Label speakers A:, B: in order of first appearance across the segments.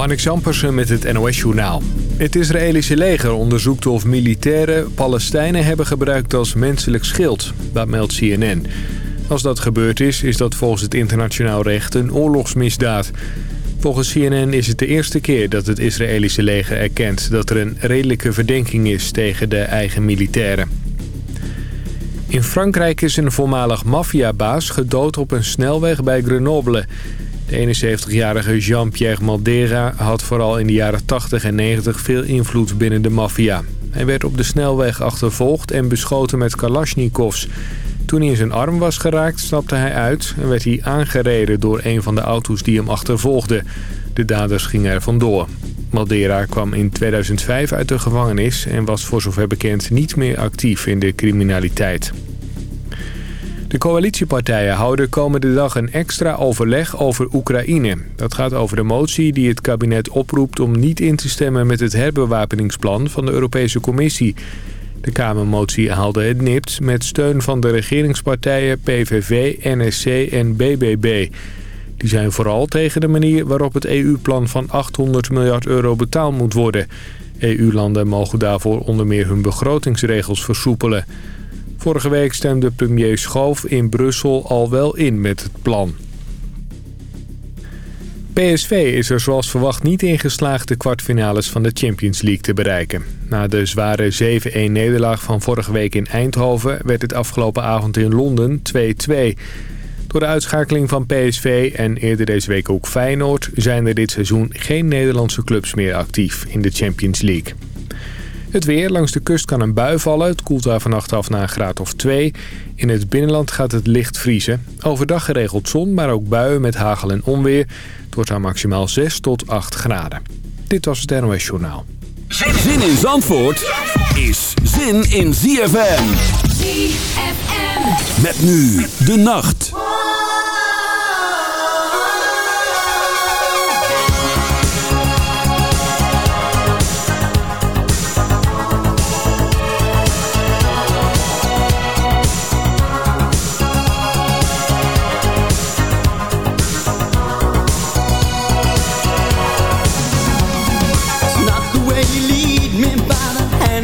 A: Marnik Zampersen met het NOS-journaal. Het Israëlische leger onderzoekt of militairen Palestijnen hebben gebruikt als menselijk schild. Dat meldt CNN. Als dat gebeurd is, is dat volgens het internationaal recht een oorlogsmisdaad. Volgens CNN is het de eerste keer dat het Israëlische leger erkent... dat er een redelijke verdenking is tegen de eigen militairen. In Frankrijk is een voormalig maffiabaas gedood op een snelweg bij Grenoble... De 71-jarige Jean-Pierre Maldera had vooral in de jaren 80 en 90 veel invloed binnen de maffia. Hij werd op de snelweg achtervolgd en beschoten met kalasjnikovs. Toen hij in zijn arm was geraakt, stapte hij uit en werd hij aangereden door een van de auto's die hem achtervolgde. De daders gingen er vandoor. Maldera kwam in 2005 uit de gevangenis en was voor zover bekend niet meer actief in de criminaliteit. De coalitiepartijen houden komende dag een extra overleg over Oekraïne. Dat gaat over de motie die het kabinet oproept om niet in te stemmen met het herbewapeningsplan van de Europese Commissie. De Kamermotie haalde het nipt met steun van de regeringspartijen PVV, NSC en BBB. Die zijn vooral tegen de manier waarop het EU-plan van 800 miljard euro betaald moet worden. EU-landen mogen daarvoor onder meer hun begrotingsregels versoepelen. Vorige week stemde premier Schoof in Brussel al wel in met het plan. PSV is er zoals verwacht niet in geslaagd de kwartfinales van de Champions League te bereiken. Na de zware 7-1 nederlaag van vorige week in Eindhoven werd het afgelopen avond in Londen 2-2. Door de uitschakeling van PSV en eerder deze week ook Feyenoord... zijn er dit seizoen geen Nederlandse clubs meer actief in de Champions League. Het weer. Langs de kust kan een bui vallen. Het koelt daar vannacht af naar een graad of 2. In het binnenland gaat het licht vriezen. Overdag geregeld zon, maar ook buien met hagel en onweer. Het wordt daar maximaal 6 tot 8 graden. Dit was het NOS Journaal.
B: Zin in Zandvoort is zin in ZFM.
C: ZFM.
B: Met nu de nacht.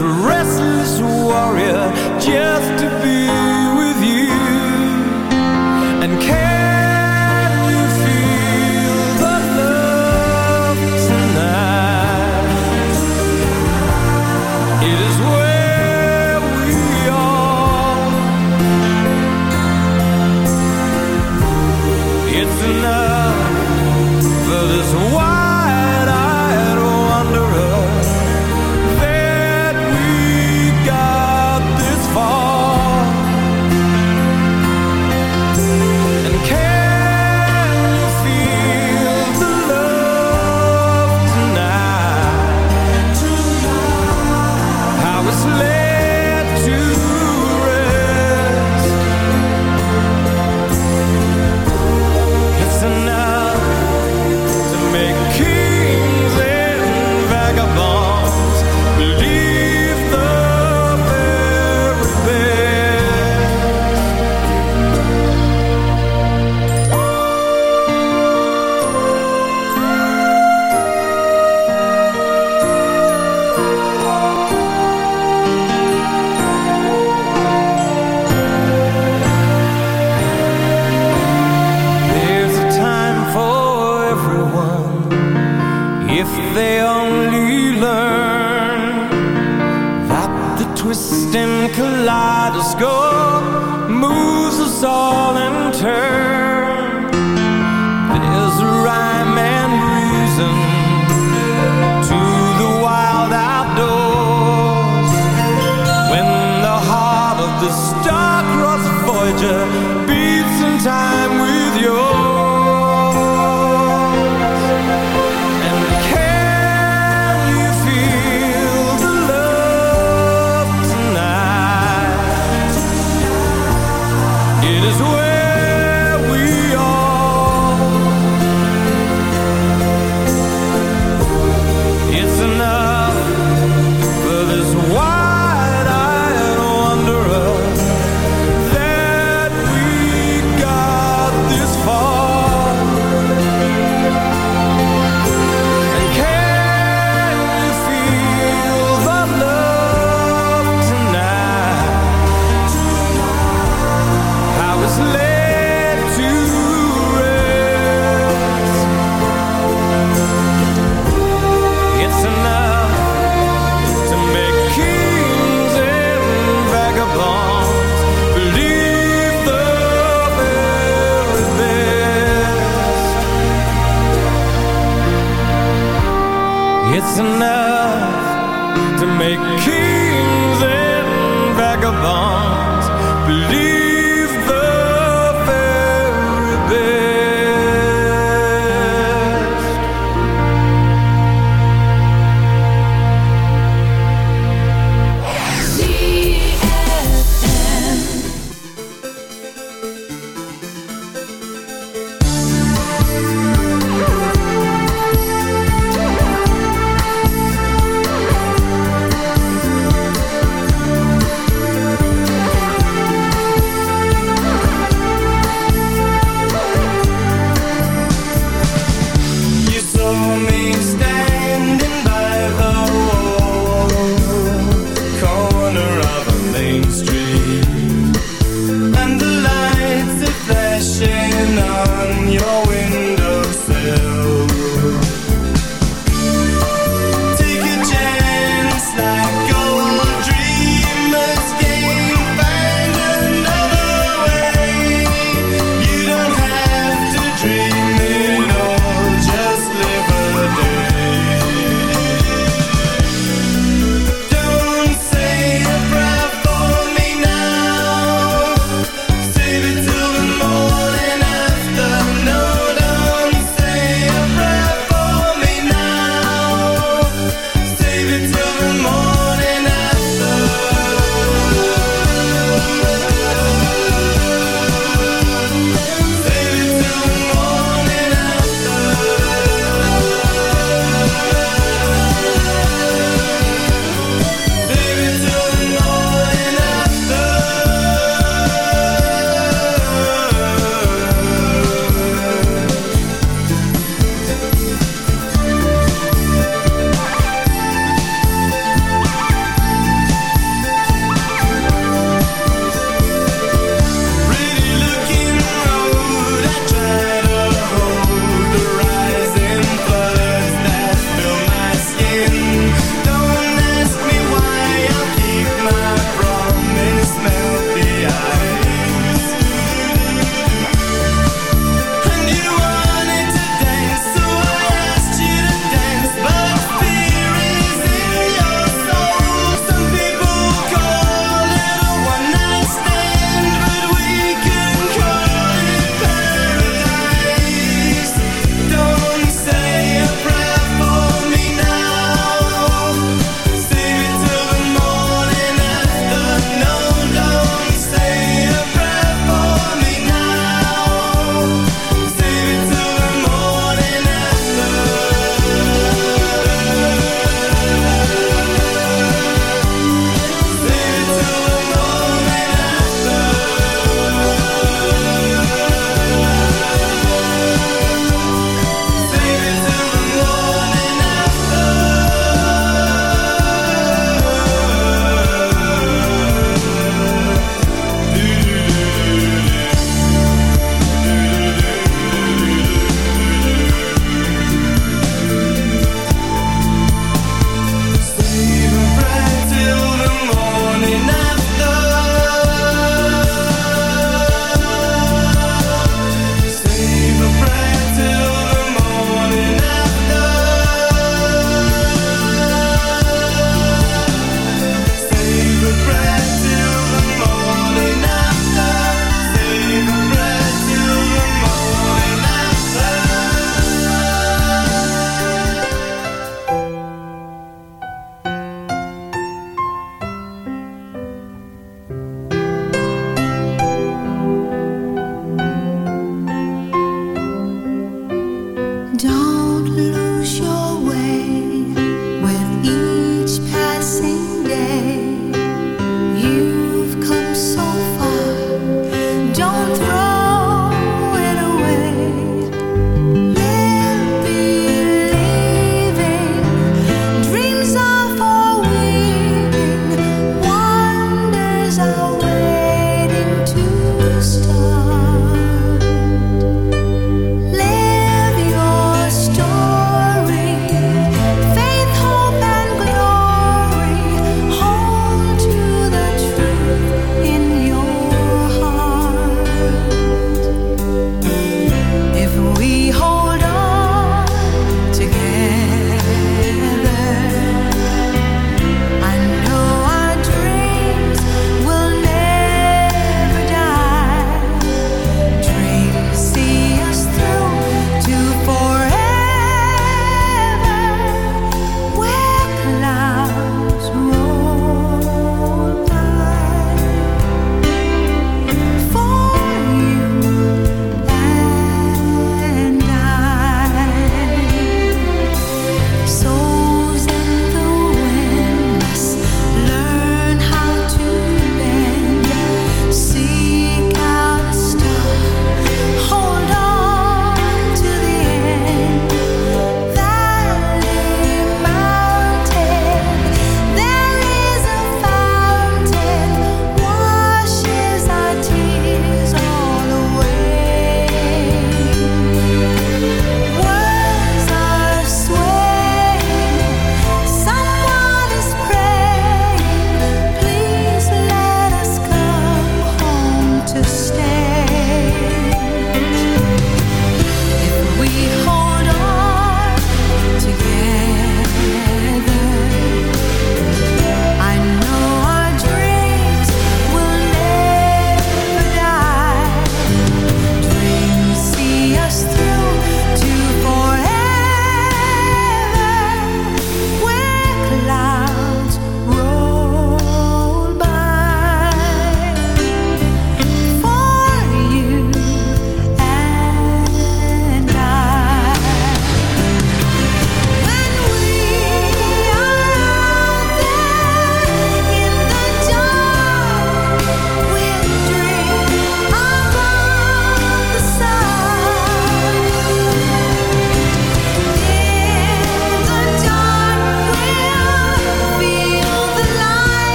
C: For kaleidoscope moves us all in turn.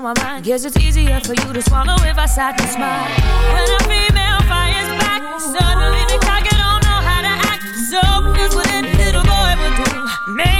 D: Guess it's easier for you to swallow if I sat and smile. When a female fires back, suddenly the cocky don't know how to act. So is what any little boy would do, making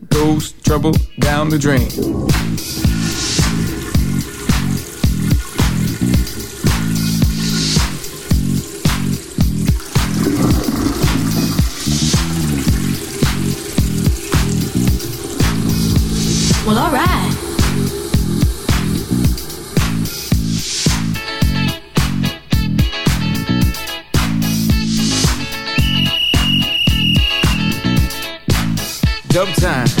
E: goes trouble down the drain.
F: Well, alright.
E: Dub time.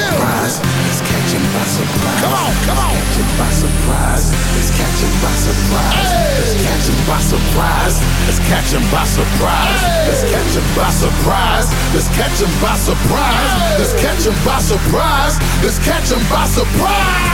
G: Surprise. Let's catch 'em by surprise. Come on, come on. Catch 'em by surprise. Let's catch 'em by surprise. Let's catch 'em by surprise. Let's catch 'em by surprise. Let's catch 'em by surprise. Let's catch 'em by surprise. Let's catch 'em by surprise. Let's catch 'em by surprise.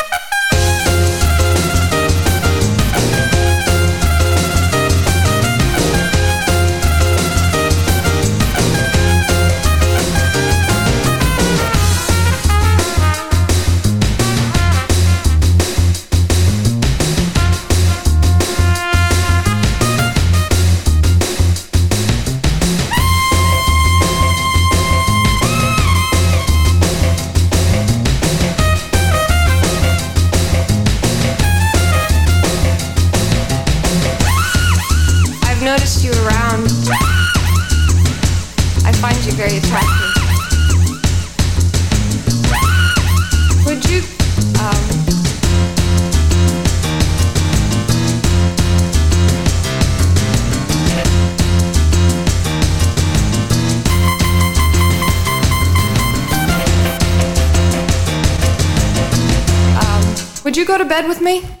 H: go to bed with me?